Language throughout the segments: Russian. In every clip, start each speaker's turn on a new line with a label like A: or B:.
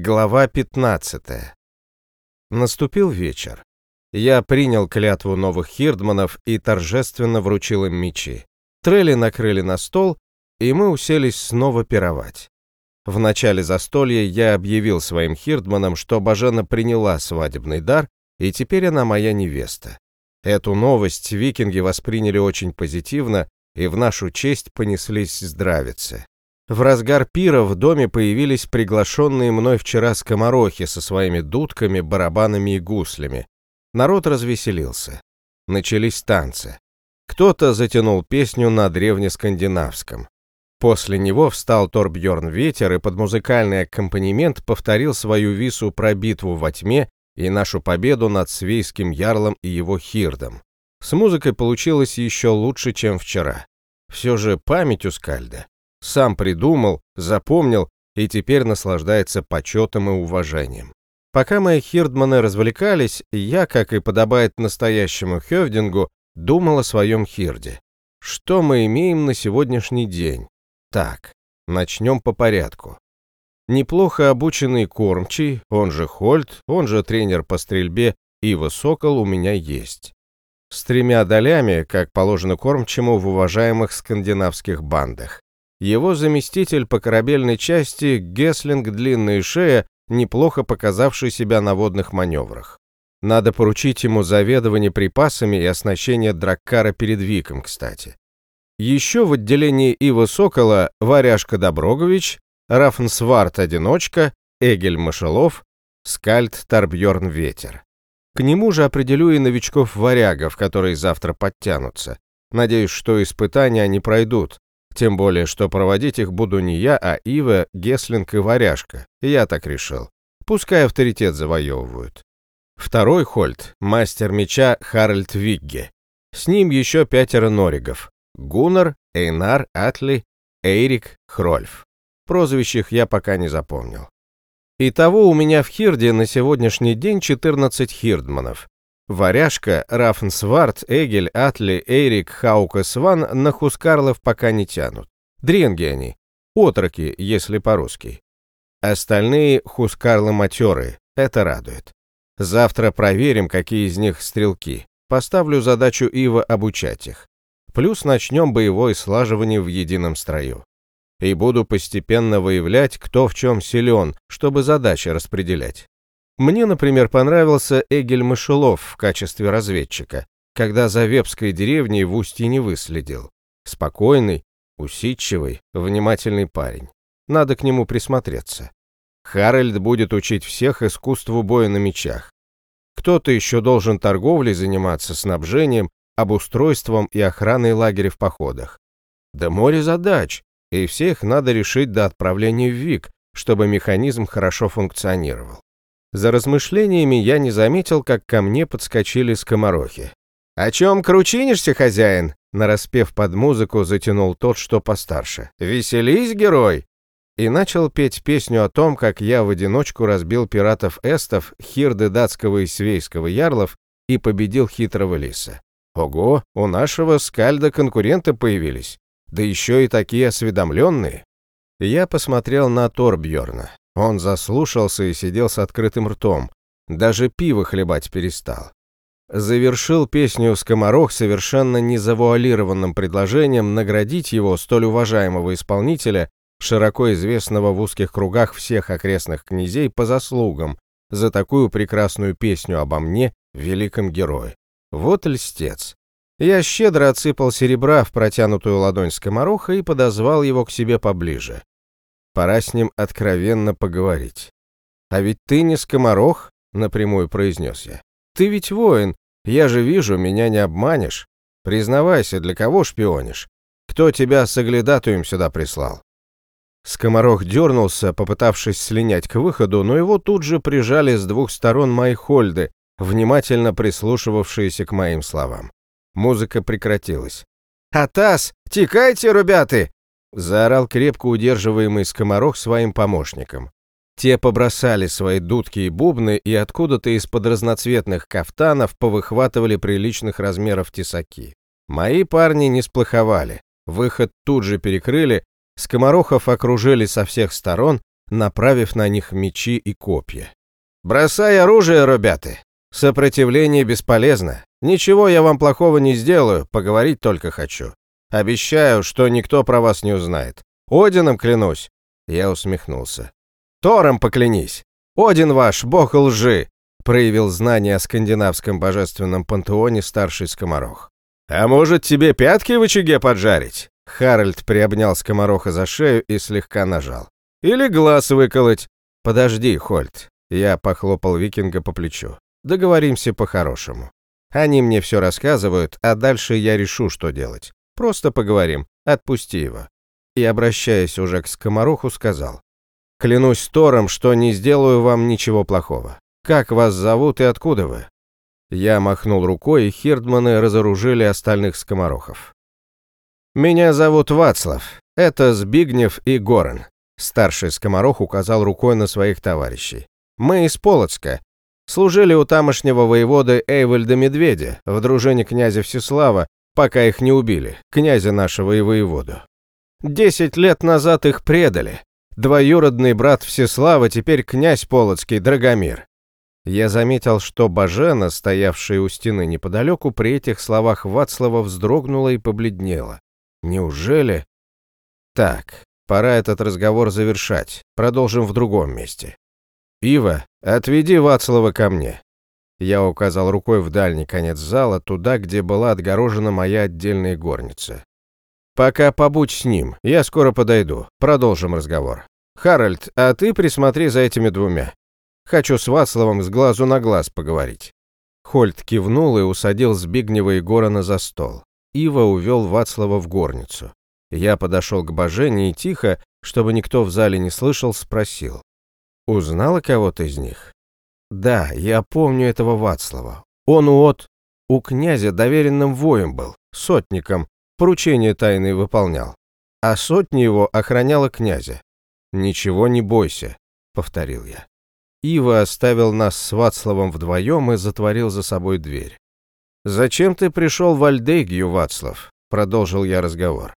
A: Глава 15. Наступил вечер. Я принял клятву новых хирдманов и торжественно вручил им мечи. Трели накрыли на стол, и мы уселись снова пировать. В начале застолья я объявил своим хирдманам, что Бажена приняла свадебный дар, и теперь она моя невеста. Эту новость викинги восприняли очень позитивно, и в нашу честь понеслись здравицы. В разгар пира в доме появились приглашенные мной вчера скоморохи со своими дудками, барабанами и гуслями. Народ развеселился. Начались танцы. Кто-то затянул песню на древнескандинавском. После него встал Торбьорн Ветер и под музыкальный аккомпанемент повторил свою вису про битву во тьме и нашу победу над свейским ярлом и его хирдом. С музыкой получилось еще лучше, чем вчера. Все же память у Скальда. Сам придумал, запомнил и теперь наслаждается почетом и уважением. Пока мои хирдманы развлекались, я, как и подобает настоящему хёвдингу, думал о своем хирде. Что мы имеем на сегодняшний день? Так, начнем по порядку. Неплохо обученный кормчий, он же Хольт, он же тренер по стрельбе, Ива Сокол у меня есть. С тремя долями, как положено кормчему в уважаемых скандинавских бандах. Его заместитель по корабельной части Геслинг Длинная Шея, неплохо показавший себя на водных маневрах. Надо поручить ему заведование припасами и оснащение Драккара перед Виком, кстати. Еще в отделении Ива Сокола Варяшка Доброгович, Рафнсвард Одиночка, Эгель Мышелов, Скальд Торбьерн Ветер. К нему же определю и новичков-варягов, которые завтра подтянутся. Надеюсь, что испытания они пройдут, тем более, что проводить их буду не я, а Ива, Геслинг и Варяжка. Я так решил. Пускай авторитет завоевывают. Второй Хольт — мастер меча Харальд Вигге. С ним еще пятеро норигов. Гуннар, Эйнар, Атли, Эйрик, Хрольф. Прозвищ я пока не запомнил. Итого у меня в Хирде на сегодняшний день 14 хирдманов. Варяжка, Рафнсвард, Эгель, Атли, Эрик, Хаука, Сван на Хускарлов пока не тянут. Дренги они. Отроки, если по-русски. Остальные Хускарлы матеры. Это радует. Завтра проверим, какие из них стрелки. Поставлю задачу Ива обучать их. Плюс начнем боевое слаживание в едином строю. И буду постепенно выявлять, кто в чем силен, чтобы задачи распределять. Мне, например, понравился Эгель Мышелов в качестве разведчика, когда за Вепской деревней в устье не выследил. Спокойный, усидчивый, внимательный парень. Надо к нему присмотреться. Харальд будет учить всех искусству боя на мечах. Кто-то еще должен торговлей заниматься, снабжением, обустройством и охраной лагеря в походах. Да море задач, и всех надо решить до отправления в ВИК, чтобы механизм хорошо функционировал. За размышлениями я не заметил, как ко мне подскочили скоморохи. «О чем кручинишься, хозяин?» Нараспев под музыку, затянул тот, что постарше. «Веселись, герой!» И начал петь песню о том, как я в одиночку разбил пиратов-эстов, хирды датского и свейского ярлов и победил хитрого лиса. Ого, у нашего скальда конкуренты появились, да еще и такие осведомленные. Я посмотрел на Торбьерна. Он заслушался и сидел с открытым ртом, даже пиво хлебать перестал. Завершил песню «Скоморох» совершенно незавуалированным предложением наградить его, столь уважаемого исполнителя, широко известного в узких кругах всех окрестных князей по заслугам, за такую прекрасную песню обо мне, великом герое. Вот льстец. Я щедро отсыпал серебра в протянутую ладонь скомороха и подозвал его к себе поближе. Пора с ним откровенно поговорить. «А ведь ты не скоморох», — напрямую произнес я. «Ты ведь воин. Я же вижу, меня не обманешь. Признавайся, для кого шпионишь? Кто тебя с оглядатуем сюда прислал?» Скоморох дернулся, попытавшись слинять к выходу, но его тут же прижали с двух сторон мои хольды, внимательно прислушивавшиеся к моим словам. Музыка прекратилась. «Атас! Текайте, ребята! Заорал крепко удерживаемый скоморох своим помощникам. Те побросали свои дудки и бубны и откуда-то из-под разноцветных кафтанов повыхватывали приличных размеров тесаки. Мои парни не сплоховали. Выход тут же перекрыли, скоморохов окружили со всех сторон, направив на них мечи и копья. «Бросай оружие, ребята! Сопротивление бесполезно. Ничего я вам плохого не сделаю, поговорить только хочу. Обещаю, что никто про вас не узнает. Одином клянусь!» Я усмехнулся. «Тором поклянись! Один ваш, бог лжи!» проявил знание о скандинавском божественном пантеоне старший скоморох. «А может, тебе пятки в очаге поджарить?» Харальд приобнял скомороха за шею и слегка нажал. «Или глаз выколоть?» «Подожди, Хольт». Я похлопал викинга по плечу. «Договоримся по-хорошему. Они мне все рассказывают, а дальше я решу, что делать. Просто поговорим. Отпусти его». И, обращаясь уже к скомороху, сказал. «Клянусь Тором, что не сделаю вам ничего плохого. Как вас зовут и откуда вы?» Я махнул рукой, и хирдманы разоружили остальных скоморохов. «Меня зовут Вацлав. Это Збигнев и Горен». Старший скоморох указал рукой на своих товарищей. «Мы из Полоцка. Служили у тамошнего воеводы Эйвальда Медведя в дружине князя Всеслава, пока их не убили, князя нашего и воеводу. Десять лет назад их предали. Двоюродный брат Всеслава теперь князь Полоцкий Драгомир. Я заметил, что Бажена, стоявшая у стены неподалеку, при этих словах Вацлава вздрогнула и побледнела. Неужели? Так, пора этот разговор завершать. Продолжим в другом месте. Ива, отведи Вацлава ко мне. Я указал рукой в дальний конец зала, туда, где была отгорожена моя отдельная горница. «Пока побудь с ним, я скоро подойду. Продолжим разговор. Харальд, а ты присмотри за этими двумя. Хочу с Вацлавом с глазу на глаз поговорить». Хольт кивнул и усадил Збигнева и Горана за стол. Ива увел Вацлава в горницу. Я подошел к Божене и тихо, чтобы никто в зале не слышал, спросил. «Узнала кого-то из них?» «Да, я помню этого Вацлава. Он у от... у князя доверенным воем был, сотником, поручение тайное выполнял. А сотня его охраняла князя. «Ничего не бойся», — повторил я. Ива оставил нас с Вацлавом вдвоем и затворил за собой дверь. «Зачем ты пришел в Альдегию, Вацлав?» — продолжил я разговор.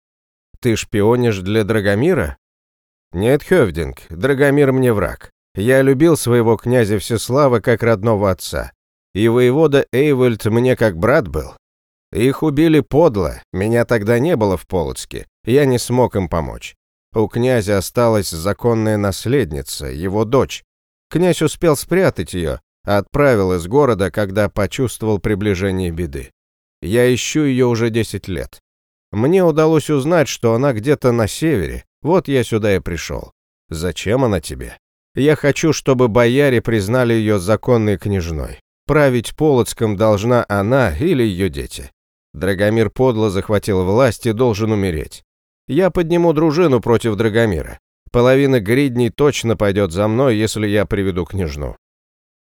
A: «Ты шпионишь для Драгомира?» «Нет, Хёвдинг, Драгомир мне враг. Я любил своего князя Всеслава как родного отца. И воевода Эйвольд мне как брат был. Их убили подло, меня тогда не было в Полоцке, я не смог им помочь. У князя осталась законная наследница, его дочь, Князь успел спрятать ее, а отправил из города, когда почувствовал приближение беды. Я ищу ее уже 10 лет. Мне удалось узнать, что она где-то на севере, вот я сюда и пришел. Зачем она тебе? Я хочу, чтобы бояре признали ее законной княжной. Править Полоцком должна она или ее дети. Драгомир подло захватил власть и должен умереть. Я подниму дружину против Драгомира. Половина гридней точно пойдет за мной, если я приведу княжну.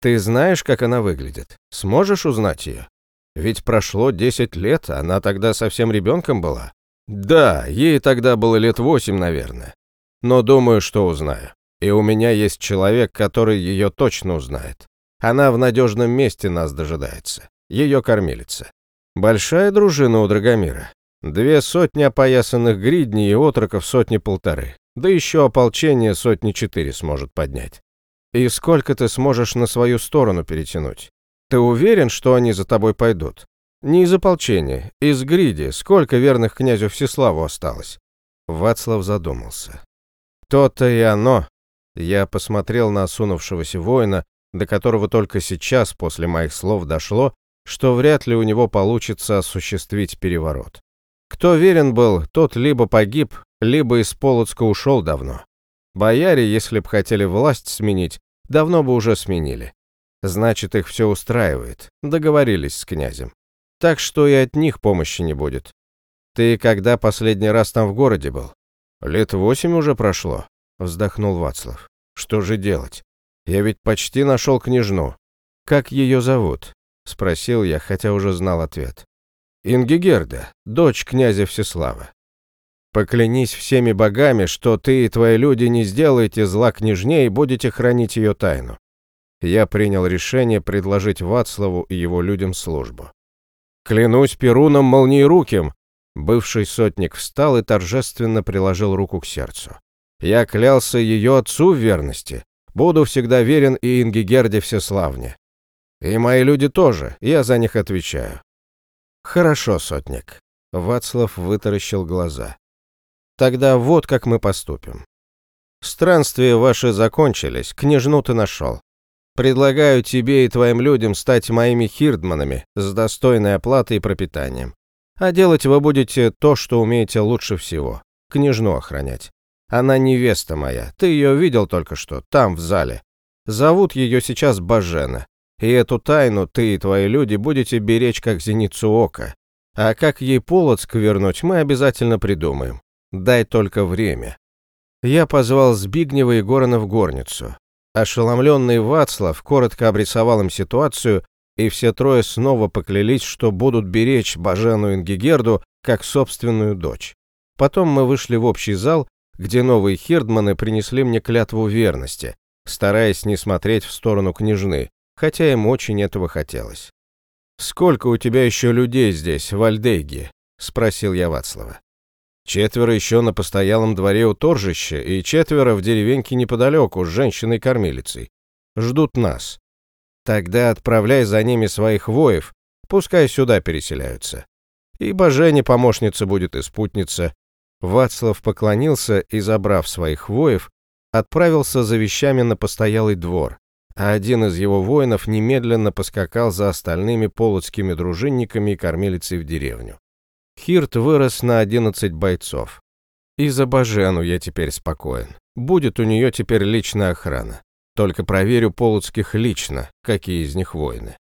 A: Ты знаешь, как она выглядит? Сможешь узнать ее? Ведь прошло 10 лет, она тогда совсем ребенком была. Да, ей тогда было лет восемь, наверное. Но думаю, что узнаю. И у меня есть человек, который ее точно узнает. Она в надежном месте нас дожидается. Ее кормилица. Большая дружина у Драгомира. Две сотни опоясанных гридней и отроков сотни-полторы. Да еще ополчение сотни четыре сможет поднять. И сколько ты сможешь на свою сторону перетянуть? Ты уверен, что они за тобой пойдут? Не из ополчения, из гриди. Сколько верных князю Всеславу осталось? Вацлав задумался. То-то и оно. Я посмотрел на осунувшегося воина, до которого только сейчас, после моих слов, дошло, что вряд ли у него получится осуществить переворот. Кто верен был, тот либо погиб, либо из Полоцка ушел давно. Бояре, если б хотели власть сменить, давно бы уже сменили. Значит, их все устраивает, договорились с князем. Так что и от них помощи не будет. Ты когда последний раз там в городе был? Лет восемь уже прошло, вздохнул Вацлав. Что же делать? Я ведь почти нашел княжну. Как ее зовут? Спросил я, хотя уже знал ответ. Ингигерда, дочь князя Всеслава. Поклянись всеми богами, что ты и твои люди не сделаете зла княжне и будете хранить ее тайну. Я принял решение предложить Вацлаву и его людям службу. Клянусь Перуном Молниеруким, бывший сотник встал и торжественно приложил руку к сердцу. Я клялся ее отцу в верности. Буду всегда верен и Ингигерде Всеславне. И мои люди тоже, я за них отвечаю. Хорошо, сотник. Вацлав вытаращил глаза. Тогда вот как мы поступим. Странствия ваши закончились, княжну ты нашел. Предлагаю тебе и твоим людям стать моими хирдманами с достойной оплатой и пропитанием. А делать вы будете то, что умеете лучше всего. Княжну охранять. Она невеста моя, ты ее видел только что, там, в зале. Зовут ее сейчас Бажена. И эту тайну ты и твои люди будете беречь как зеницу ока. А как ей Полоцк вернуть, мы обязательно придумаем. Дай только время. Я позвал Збигнева и Горана в горницу. Ошеломленный Вацлав коротко обрисовал им ситуацию, и все трое снова поклялись, что будут беречь Бажену Ингигерду как собственную дочь. Потом мы вышли в общий зал, где новые хирдманы принесли мне клятву верности, стараясь не смотреть в сторону княжны, хотя им очень этого хотелось. «Сколько у тебя еще людей здесь, в Альдейге?» — спросил я Вацлава. «Четверо еще на постоялом дворе у торжища и четверо в деревеньке неподалеку с женщиной-кормилицей. Ждут нас. Тогда отправляй за ними своих воев, пускай сюда переселяются. И Божене помощница будет и спутница». Вацлав поклонился и, забрав своих воев, отправился за вещами на постоялый двор, а один из его воинов немедленно поскакал за остальными полоцкими дружинниками и кормилицей в деревню. Хирт вырос на 11 бойцов. И за Бажену я теперь спокоен. Будет у нее теперь личная охрана. Только проверю полоцких лично, какие из них воины.